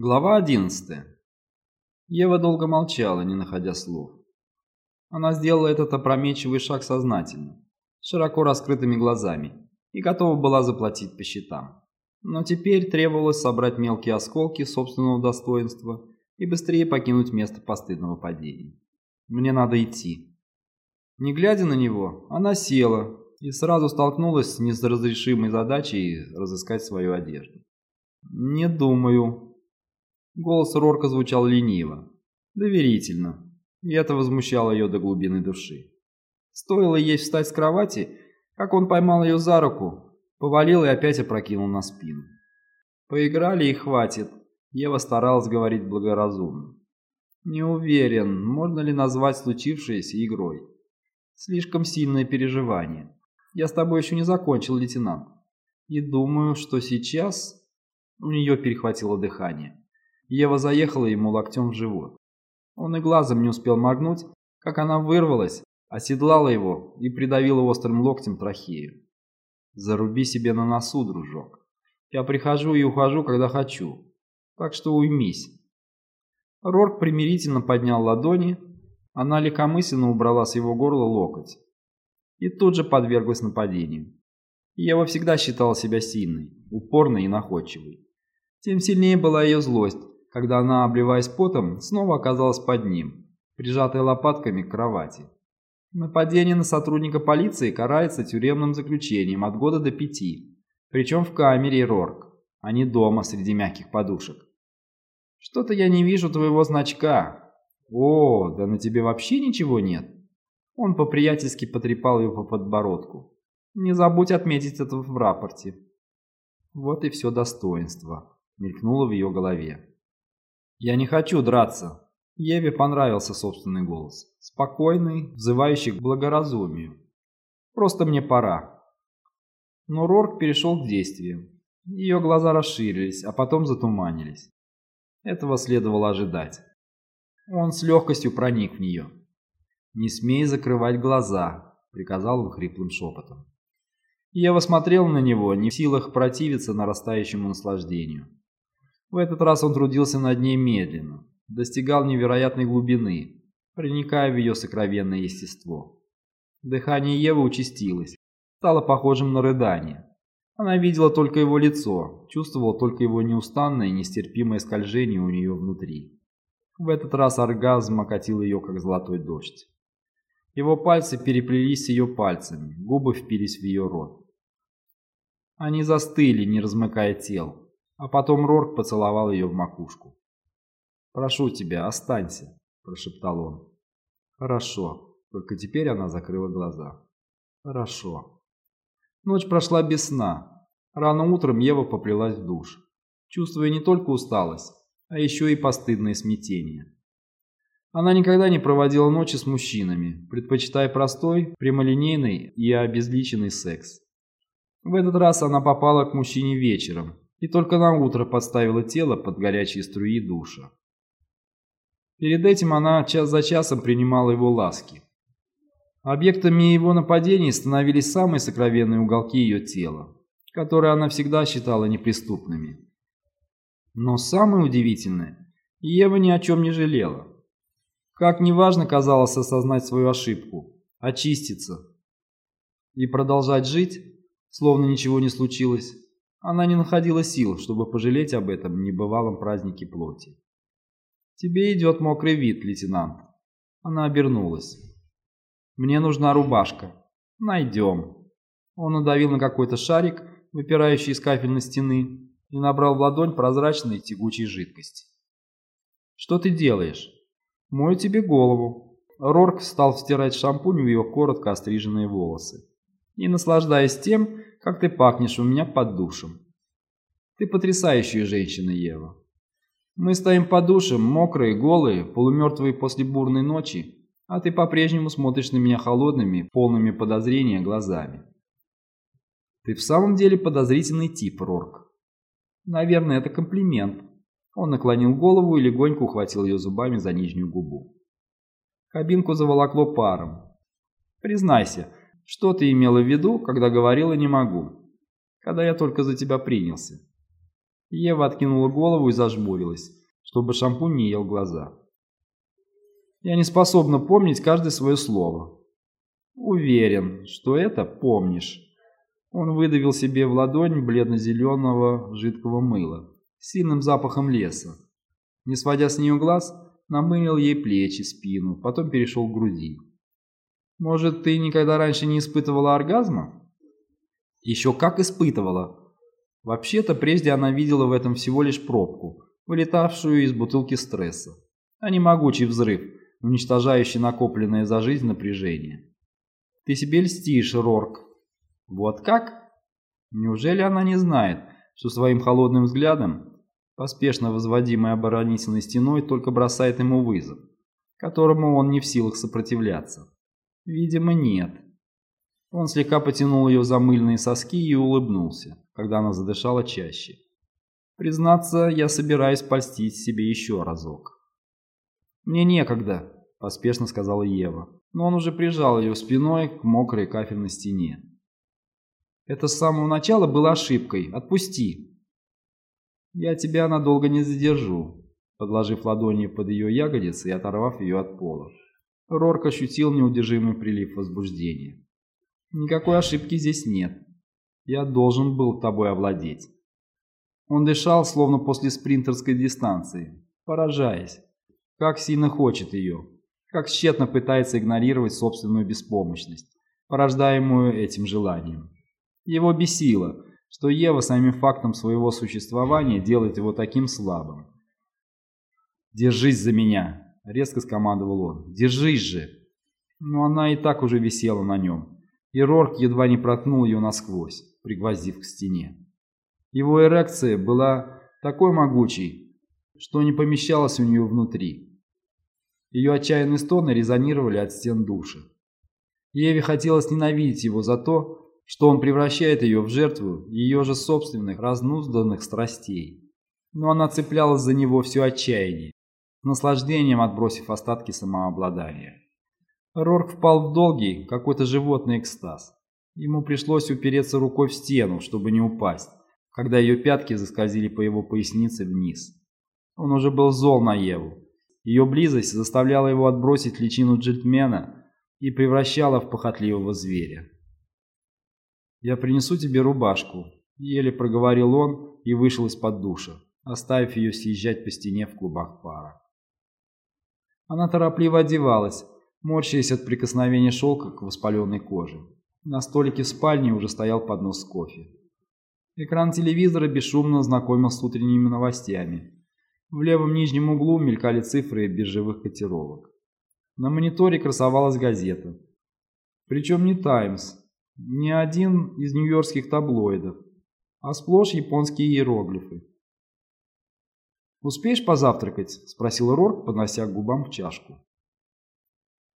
Глава 11. Ева долго молчала, не находя слов. Она сделала этот опрометчивый шаг сознательно, широко раскрытыми глазами, и готова была заплатить по счетам. Но теперь требовалось собрать мелкие осколки собственного достоинства и быстрее покинуть место постыдного падения. «Мне надо идти». Не глядя на него, она села и сразу столкнулась с неразрешимой задачей разыскать свою одежду. «Не думаю», Голос Рорка звучал лениво, доверительно, и это возмущало ее до глубины души. Стоило ей встать с кровати, как он поймал ее за руку, повалил и опять опрокинул на спину. Поиграли и хватит. Ева старалась говорить благоразумно. Не уверен, можно ли назвать случившееся игрой. Слишком сильное переживание. Я с тобой еще не закончил, лейтенант. И думаю, что сейчас у нее перехватило дыхание. Ева заехала ему локтем в живот. Он и глазом не успел моргнуть, как она вырвалась, оседлала его и придавила острым локтем трахею. «Заруби себе на носу, дружок. Я прихожу и ухожу, когда хочу. Так что уймись». Рорк примирительно поднял ладони, она легкомысленно убрала с его горла локоть. И тут же подверглась нападению. Ева всегда считала себя сильной, упорной и находчивой. Тем сильнее была ее злость, когда она, обливаясь потом, снова оказалась под ним, прижатая лопатками к кровати. Нападение на сотрудника полиции карается тюремным заключением от года до пяти, причем в камере Рорк, а не дома среди мягких подушек. Что-то я не вижу твоего значка. О, да на тебе вообще ничего нет. Он по-приятельски потрепал ее по подбородку. Не забудь отметить это в рапорте. Вот и все достоинство, мелькнуло в ее голове. «Я не хочу драться». Еве понравился собственный голос. Спокойный, взывающий к благоразумию. «Просто мне пора». Но Рорк перешел к действиям. Ее глаза расширились, а потом затуманились. Этого следовало ожидать. Он с легкостью проник в нее. «Не смей закрывать глаза», — приказал он хриплым шепотом. Ева смотрел на него, не в силах противиться нарастающему наслаждению. В этот раз он трудился над ней медленно, достигал невероятной глубины, проникая в ее сокровенное естество. Дыхание Евы участилось, стало похожим на рыдание. Она видела только его лицо, чувствовала только его неустанное нестерпимое скольжение у нее внутри. В этот раз оргазм окатил ее, как золотой дождь. Его пальцы переплелись с ее пальцами, губы впились в ее рот. Они застыли, не размыкая тел, а потом Рорк поцеловал ее в макушку. «Прошу тебя, останься», – прошептал он. «Хорошо». Только теперь она закрыла глаза. «Хорошо». Ночь прошла без сна. Рано утром Ева поплелась в душ, чувствуя не только усталость, а еще и постыдное смятение. Она никогда не проводила ночи с мужчинами, предпочитая простой, прямолинейный и обезличенный секс. В этот раз она попала к мужчине вечером, и только на утро подставила тело под горячие струи душа. Перед этим она час за часом принимала его ласки. Объектами его нападений становились самые сокровенные уголки ее тела, которые она всегда считала неприступными. Но самое удивительное, Ева ни о чем не жалела. Как неважно казалось осознать свою ошибку, очиститься и продолжать жить, словно ничего не случилось, она не находила сил, чтобы пожалеть об этом небывалом празднике плоти. «Тебе идет мокрый вид, лейтенант». Она обернулась. «Мне нужна рубашка». «Найдем». Он надавил на какой-то шарик, выпирающий из кафельной стены, и набрал в ладонь прозрачной тягучей жидкости. «Что ты делаешь?» «Мою тебе голову». Рорк стал втирать шампунь в ее коротко остриженные волосы и наслаждаясь тем, как ты пахнешь у меня под душем. Ты потрясающая женщина, Ева. Мы стоим под душем, мокрые, голые, полумертвые после бурной ночи, а ты по-прежнему смотришь на меня холодными, полными подозрения глазами. Ты в самом деле подозрительный тип, Рорк. Наверное, это комплимент. Он наклонил голову и легонько ухватил ее зубами за нижнюю губу. Кабинку заволокло паром. Признайся, что ты имела в виду, когда говорила «не могу»? Когда я только за тебя принялся. Ева откинула голову и зажмурилась, чтобы шампунь не ел глаза. «Я не способна помнить каждое свое слово». «Уверен, что это помнишь». Он выдавил себе в ладонь бледно-зеленого жидкого мыла с сильным запахом леса. Не сводя с нее глаз, намылил ей плечи, спину, потом перешел к груди. «Может, ты никогда раньше не испытывала оргазма?» «Еще как испытывала!» Вообще-то, прежде она видела в этом всего лишь пробку, вылетавшую из бутылки стресса, а не могучий взрыв, уничтожающий накопленное за жизнь напряжение. «Ты себе льстишь, Рорк!» «Вот как?» Неужели она не знает, что своим холодным взглядом поспешно возводимой оборонительной стеной только бросает ему вызов, которому он не в силах сопротивляться. Видимо, нет. Он слегка потянул ее за мыльные соски и улыбнулся, когда она задышала чаще. Признаться, я собираюсь польстить себе еще разок. «Мне некогда», – поспешно сказала Ева, но он уже прижал ее спиной к мокрой кафельной стене. «Это с самого начала было ошибкой. Отпусти». «Я тебя надолго не задержу», подложив ладони под ее ягодицы и оторвав ее от пола. Рорк ощутил неудержимый прилив возбуждения. «Никакой ошибки здесь нет. Я должен был тобой овладеть». Он дышал, словно после спринтерской дистанции, поражаясь, как сильно хочет ее, как тщетно пытается игнорировать собственную беспомощность, порождаемую этим желанием. Его бесило, что Ева самим фактом своего существования делает его таким слабым. «Держись за меня!» — резко скомандовал он. «Держись же!» Но она и так уже висела на нем, и Рорк едва не проткнул ее насквозь, пригвоздив к стене. Его эрекция была такой могучей, что не помещалась у нее внутри. Ее отчаянные стоны резонировали от стен души. Еве хотелось ненавидеть его за то, что он превращает ее в жертву ее же собственных разнузданных страстей. Но она цеплялась за него все отчаяние, наслаждением отбросив остатки самообладания. Рорк впал в долгий, какой-то животный экстаз. Ему пришлось упереться рукой в стену, чтобы не упасть, когда ее пятки заскользили по его пояснице вниз. Он уже был зол на Еву. Ее близость заставляла его отбросить личину джентльмена и превращала в похотливого зверя. «Я принесу тебе рубашку», — еле проговорил он и вышел из-под душа, оставив ее съезжать по стене в клубах пара. Она торопливо одевалась, морщаясь от прикосновения шелка к воспаленной коже. На столике в спальне уже стоял поднос с кофе. Экран телевизора бесшумно знакомил с утренними новостями. В левом нижнем углу мелькали цифры биржевых котировок. На мониторе красовалась газета. Причем не «Таймс», не один из нью-йоркских таблоидов, а сплошь японские иероглифы. «Успеешь позавтракать?» – спросил Рорк, поднося к губам в чашку.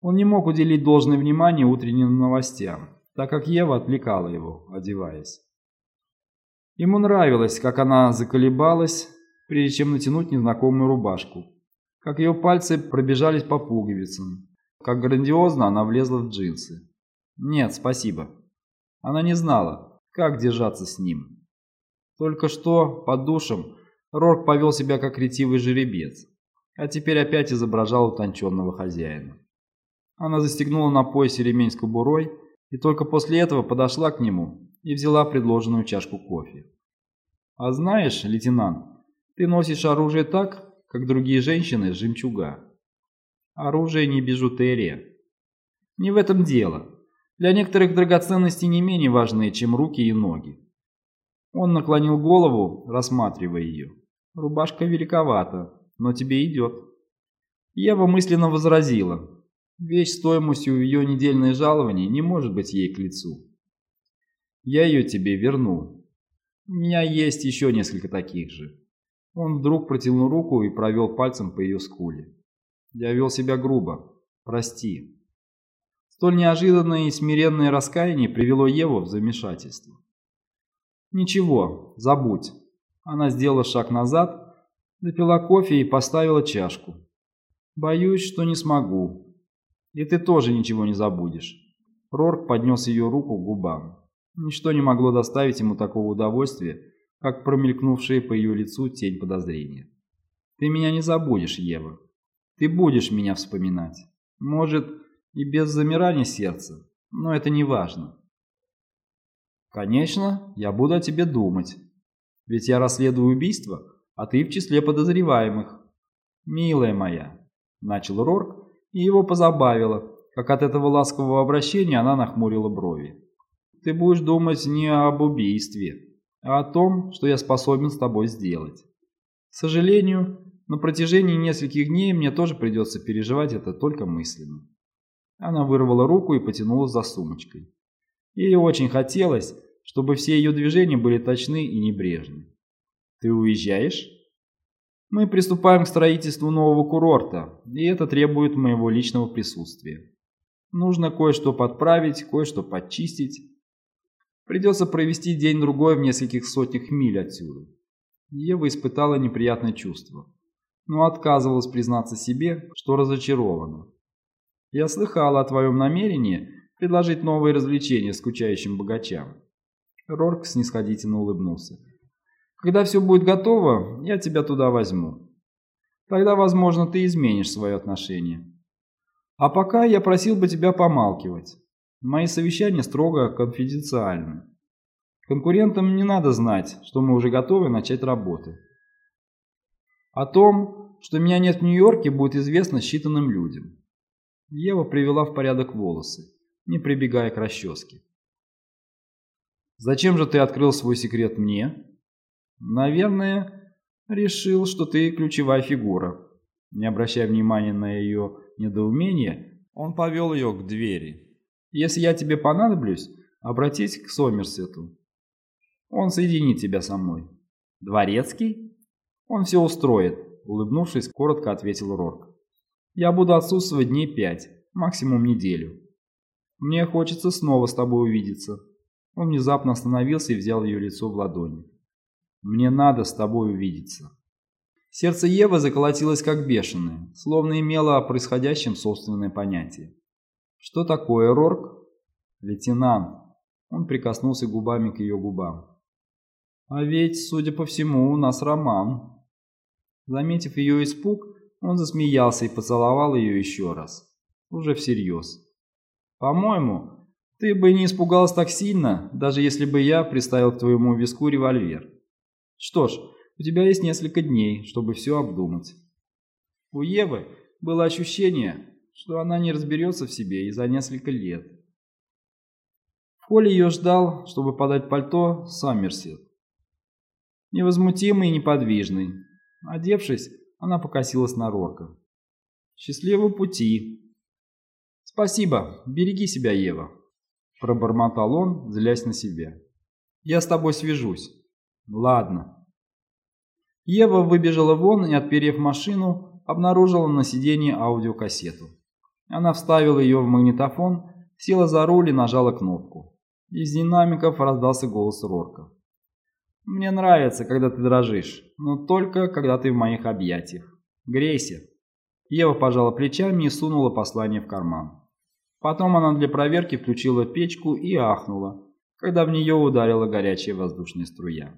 Он не мог уделить должное внимание утренним новостям, так как Ева отвлекала его, одеваясь. Ему нравилось, как она заколебалась, прежде чем натянуть незнакомую рубашку, как ее пальцы пробежались по пуговицам, как грандиозно она влезла в джинсы. «Нет, спасибо», она не знала, как держаться с ним. Только что, под душем, Рорк повел себя как ретивый жеребец, а теперь опять изображал утонченного хозяина. Она застегнула на поясе ремень с кобурой и только после этого подошла к нему и взяла предложенную чашку кофе. «А знаешь, лейтенант, ты носишь оружие так, как другие женщины жемчуга. Оружие не бижутерия. Не в этом дело. Для некоторых драгоценности не менее важны, чем руки и ноги. Он наклонил голову, рассматривая ее. Рубашка великовата, но тебе идет. Ева мысленно возразила. Вещь стоимостью ее недельное жалование не может быть ей к лицу. Я ее тебе верну. У меня есть еще несколько таких же. Он вдруг протянул руку и провел пальцем по ее скуле. Я вел себя грубо. Прости. Столь неожиданное и смиренное раскаяние привело Еву в замешательство. «Ничего, забудь». Она сделала шаг назад, допила кофе и поставила чашку. «Боюсь, что не смогу. И ты тоже ничего не забудешь». Рорк поднес ее руку к губам. Ничто не могло доставить ему такого удовольствия, как промелькнувшая по ее лицу тень подозрения. «Ты меня не забудешь, Ева. Ты будешь меня вспоминать. Может, и без замирания сердца, но это не важно. Конечно, я буду о тебе думать. Ведь я расследую убийство, а ты в числе подозреваемых. Милая моя, начал Рорк, и его позабавило, как от этого ласкового обращения она нахмурила брови. Ты будешь думать не об убийстве, а о том, что я способен с тобой сделать. К сожалению, на протяжении нескольких дней мне тоже придется переживать это только мысленно. Она вырвала руку и потянулась за сумочкой. Ей очень хотелось, чтобы все ее движения были точны и небрежны. «Ты уезжаешь?» «Мы приступаем к строительству нового курорта, и это требует моего личного присутствия. Нужно кое-что подправить, кое-что подчистить. Придется провести день-другой в нескольких сотнях миль отсюда». Ева испытала неприятное чувство, но отказывалась признаться себе, что разочарована. «Я слыхала о твоем намерении предложить новые развлечения скучающим богачам. Рорк снисходительно улыбнулся. Когда все будет готово, я тебя туда возьму. Тогда, возможно, ты изменишь свое отношение. А пока я просил бы тебя помалкивать. Мои совещания строго конфиденциальны. Конкурентам не надо знать, что мы уже готовы начать работы. О том, что меня нет в Нью-Йорке, будет известно считанным людям. Ева привела в порядок волосы не прибегая к расческе. «Зачем же ты открыл свой секрет мне?» «Наверное, решил, что ты ключевая фигура». Не обращая внимания на ее недоумение, он повел ее к двери. «Если я тебе понадоблюсь, обратись к Сомерсету. Он соединит тебя со мной». «Дворецкий?» «Он все устроит», — улыбнувшись, коротко ответил Рорк. «Я буду отсутствовать дней пять, максимум неделю. Мне хочется снова с тобой увидеться. Он внезапно остановился и взял ее лицо в ладони. Мне надо с тобой увидеться. Сердце Евы заколотилось как бешеное, словно имело о происходящем собственное понятие. Что такое, Рорк? Лейтенант. Он прикоснулся губами к ее губам. А ведь, судя по всему, у нас роман. Заметив ее испуг, он засмеялся и поцеловал ее еще раз. Уже всерьез. По-моему, ты бы не испугалась так сильно, даже если бы я приставил к твоему виску револьвер. Что ж, у тебя есть несколько дней, чтобы все обдумать. У Евы было ощущение, что она не разберется в себе и за несколько лет. В холле ее ждал, чтобы подать пальто, Саммерсет. Невозмутимый и неподвижный. Одевшись, она покосилась на Рорка. «Счастливого пути!» «Спасибо, береги себя, Ева», – пробормотал он, злясь на себя. «Я с тобой свяжусь». «Ладно». Ева выбежала вон и, отперев машину, обнаружила на сиденье аудиокассету. Она вставила ее в магнитофон, села за руль и нажала кнопку. Из динамиков раздался голос Рорка. «Мне нравится, когда ты дрожишь, но только когда ты в моих объятиях. Грейся». Ева пожала плечами и сунула послание в карман. Потом она для проверки включила печку и ахнула, когда в нее ударила горячая воздушная струя.